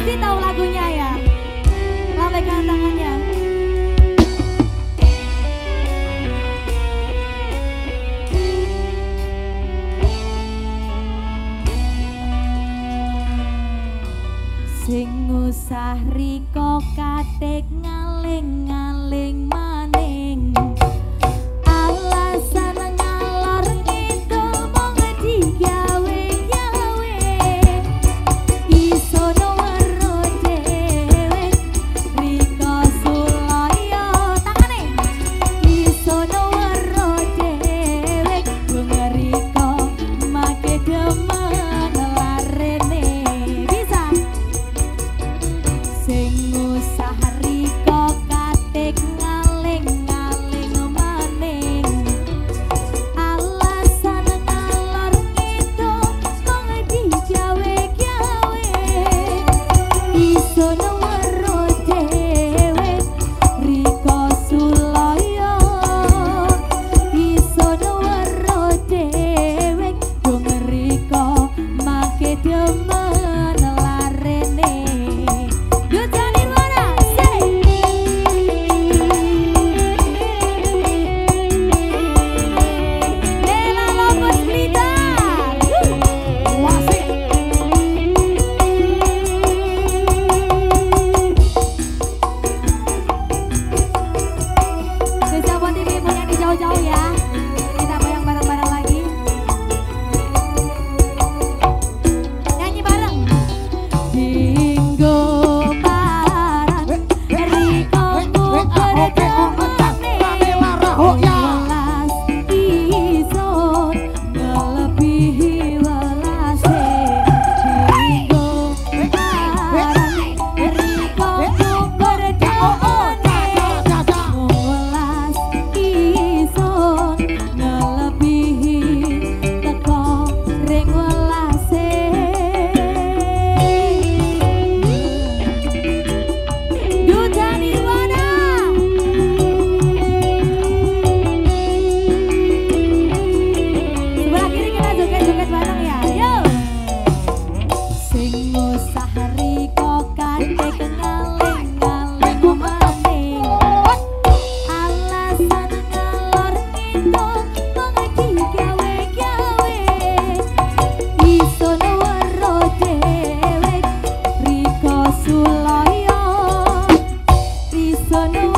Pasti tahu lagunya ya. Lambaikan tangannya. Sing usah riko katik ngaling-ngaling usaha no